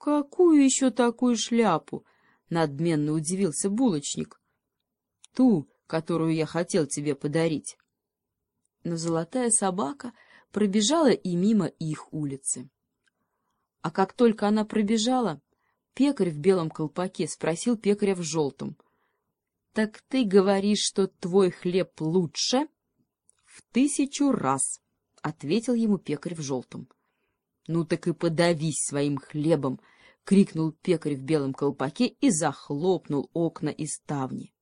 Какую еще такую шляпу? Надменно удивился булочник. Ту, которую я хотел тебе подарить. Но золотая собака пробежала и мимо их улицы. А как только она пробежала, пекарь в белом колпаке спросил пекаря в желтом. — Так ты говоришь, что твой хлеб лучше? — В тысячу раз, — ответил ему пекарь в желтом. — Ну так и подавись своим хлебом! — крикнул пекарь в белом колпаке и захлопнул окна и ставни.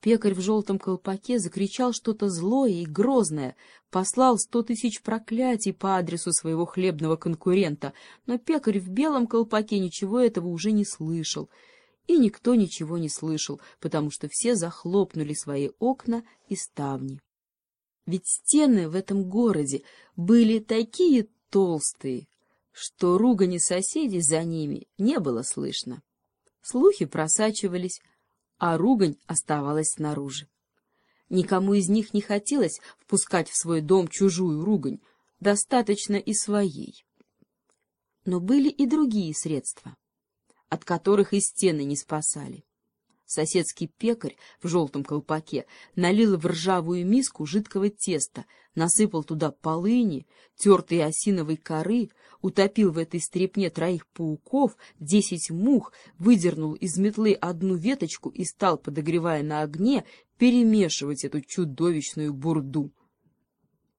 Пекарь в желтом колпаке закричал что-то злое и грозное, послал сто тысяч проклятий по адресу своего хлебного конкурента, но пекарь в белом колпаке ничего этого уже не слышал. И никто ничего не слышал, потому что все захлопнули свои окна и ставни. Ведь стены в этом городе были такие толстые, что ругани соседей за ними не было слышно. Слухи просачивались, а ругань оставалась снаружи. Никому из них не хотелось впускать в свой дом чужую ругань, достаточно и своей. Но были и другие средства, от которых и стены не спасали. Соседский пекарь в желтом колпаке налил в ржавую миску жидкого теста, насыпал туда полыни, тертой осиновой коры, утопил в этой стрепне троих пауков, десять мух, выдернул из метлы одну веточку и стал, подогревая на огне, перемешивать эту чудовищную бурду.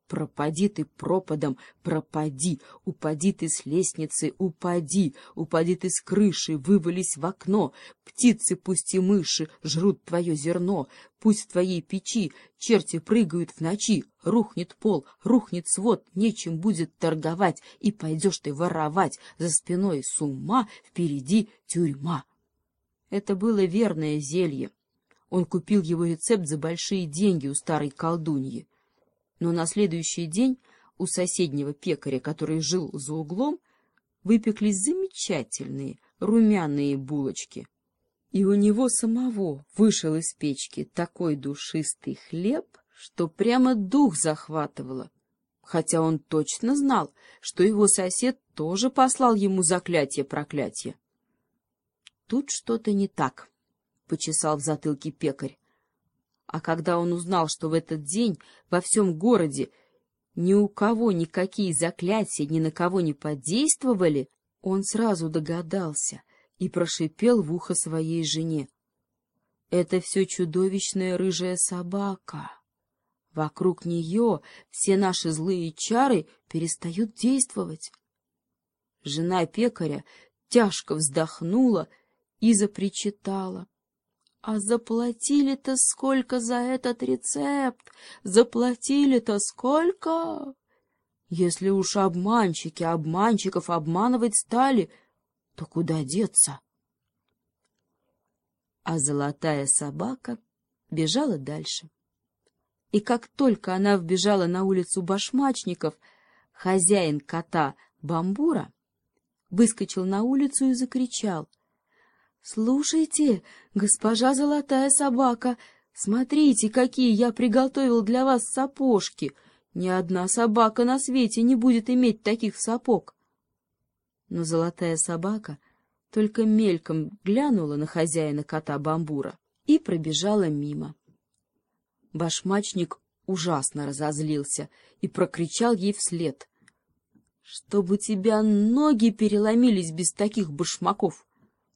Пропади ты пропадом, пропади, упади ты с лестницы, упади, упади ты с крыши, вывались в окно, птицы, пусть и мыши, жрут твое зерно, пусть в твоей печи черти прыгают в ночи, рухнет пол, рухнет свод, нечем будет торговать, и пойдешь ты воровать, за спиной с ума, впереди тюрьма. Это было верное зелье. Он купил его рецепт за большие деньги у старой колдуньи. Но на следующий день у соседнего пекаря, который жил за углом, выпеклись замечательные румяные булочки. И у него самого вышел из печки такой душистый хлеб, что прямо дух захватывало, хотя он точно знал, что его сосед тоже послал ему заклятие-проклятие. Тут что-то не так, — почесал в затылке пекарь. А когда он узнал, что в этот день во всем городе ни у кого никакие заклятия ни на кого не подействовали, он сразу догадался и прошипел в ухо своей жене. — Это все чудовищная рыжая собака. Вокруг нее все наши злые чары перестают действовать. Жена пекаря тяжко вздохнула и запричитала. А заплатили-то сколько за этот рецепт? Заплатили-то сколько? Если уж обманщики обманщиков обманывать стали, то куда деться? А золотая собака бежала дальше. И как только она вбежала на улицу башмачников, хозяин кота Бамбура выскочил на улицу и закричал. «Слушайте, госпожа золотая собака, смотрите, какие я приготовил для вас сапожки. Ни одна собака на свете не будет иметь таких сапог». Но золотая собака только мельком глянула на хозяина кота Бамбура и пробежала мимо. Башмачник ужасно разозлился и прокричал ей вслед. — Чтобы тебя ноги переломились без таких башмаков!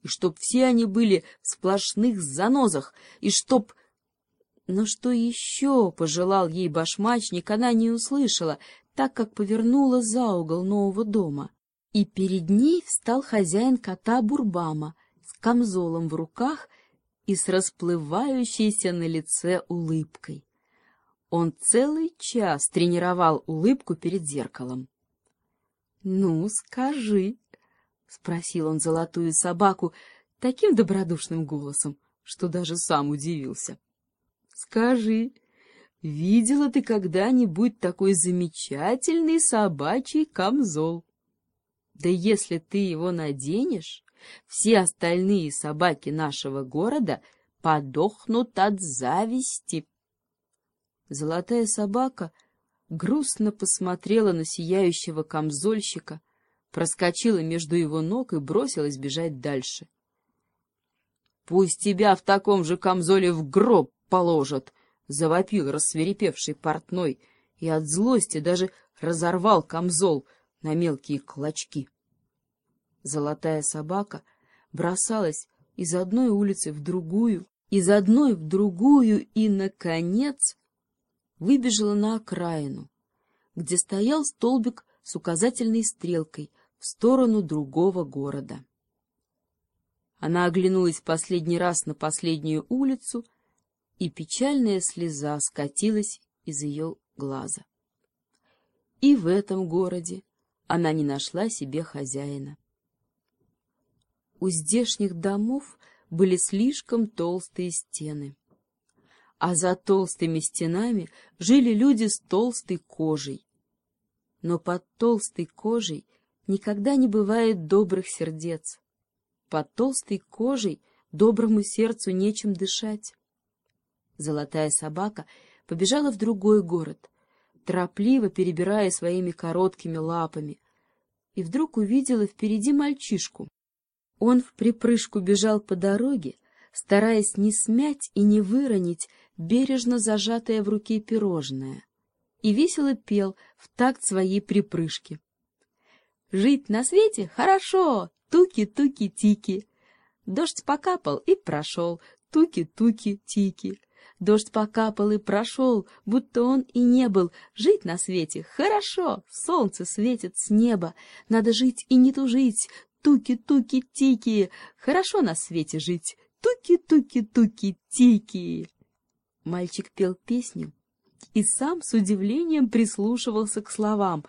И чтоб все они были в сплошных занозах, и чтоб... Но что еще пожелал ей башмачник, она не услышала, так как повернула за угол нового дома. И перед ней встал хозяин кота Бурбама с камзолом в руках и с расплывающейся на лице улыбкой. Он целый час тренировал улыбку перед зеркалом. — Ну, скажи, — спросил он золотую собаку таким добродушным голосом, что даже сам удивился. — Скажи, видела ты когда-нибудь такой замечательный собачий камзол? Да если ты его наденешь, все остальные собаки нашего города подохнут от зависти. Золотая собака грустно посмотрела на сияющего камзольщика, проскочила между его ног и бросилась бежать дальше. — Пусть тебя в таком же камзоле в гроб положат! — завопил рассверепевший портной, и от злости даже разорвал камзол на мелкие клочки. Золотая собака бросалась из одной улицы в другую, из одной в другую и, наконец, выбежала на окраину, где стоял столбик с указательной стрелкой в сторону другого города. Она оглянулась последний раз на последнюю улицу, и печальная слеза скатилась из ее глаза. И в этом городе она не нашла себе хозяина. У здешних домов были слишком толстые стены. А за толстыми стенами жили люди с толстой кожей. Но под толстой кожей никогда не бывает добрых сердец. Под толстой кожей доброму сердцу нечем дышать. Золотая собака побежала в другой город, торопливо перебирая своими короткими лапами, и вдруг увидела впереди мальчишку. Он в припрыжку бежал по дороге, стараясь не смять и не выронить бережно зажатое в руке пирожное, и весело пел в такт своей припрыжки. «Жить на свете хорошо! Туки-туки-тики!» Дождь покапал и прошел, туки-туки-тики. Дождь покапал и прошел, будто он и не был. Жить на свете хорошо, солнце светит с неба. Надо жить и не тужить, туки-туки-тики. Хорошо на свете жить, туки-туки-туки-тики. Мальчик пел песню и сам с удивлением прислушивался к словам.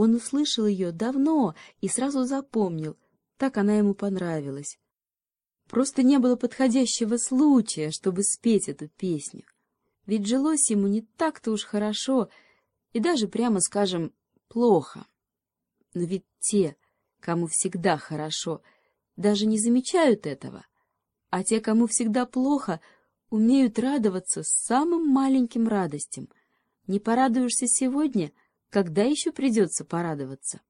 Он услышал ее давно и сразу запомнил, так она ему понравилась. Просто не было подходящего случая, чтобы спеть эту песню. Ведь жилось ему не так-то уж хорошо и даже, прямо скажем, плохо. Но ведь те, кому всегда хорошо, даже не замечают этого, а те, кому всегда плохо, умеют радоваться самым маленьким радостям. Не порадуешься сегодня, когда еще придется порадоваться?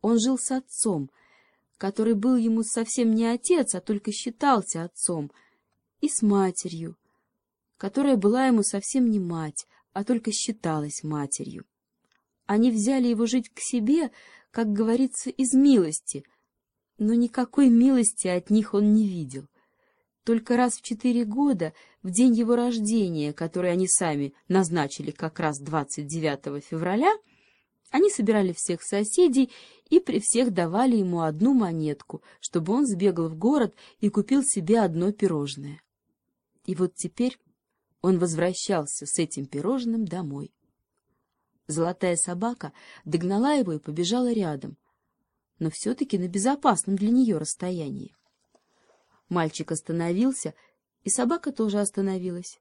Он жил с отцом — который был ему совсем не отец, а только считался отцом, и с матерью, которая была ему совсем не мать, а только считалась матерью. Они взяли его жить к себе, как говорится, из милости, но никакой милости от них он не видел. Только раз в четыре года, в день его рождения, который они сами назначили как раз 29 февраля, они собирали всех соседей и при всех давали ему одну монетку, чтобы он сбегал в город и купил себе одно пирожное. И вот теперь он возвращался с этим пирожным домой. Золотая собака догнала его и побежала рядом, но все-таки на безопасном для нее расстоянии. Мальчик остановился, и собака тоже остановилась.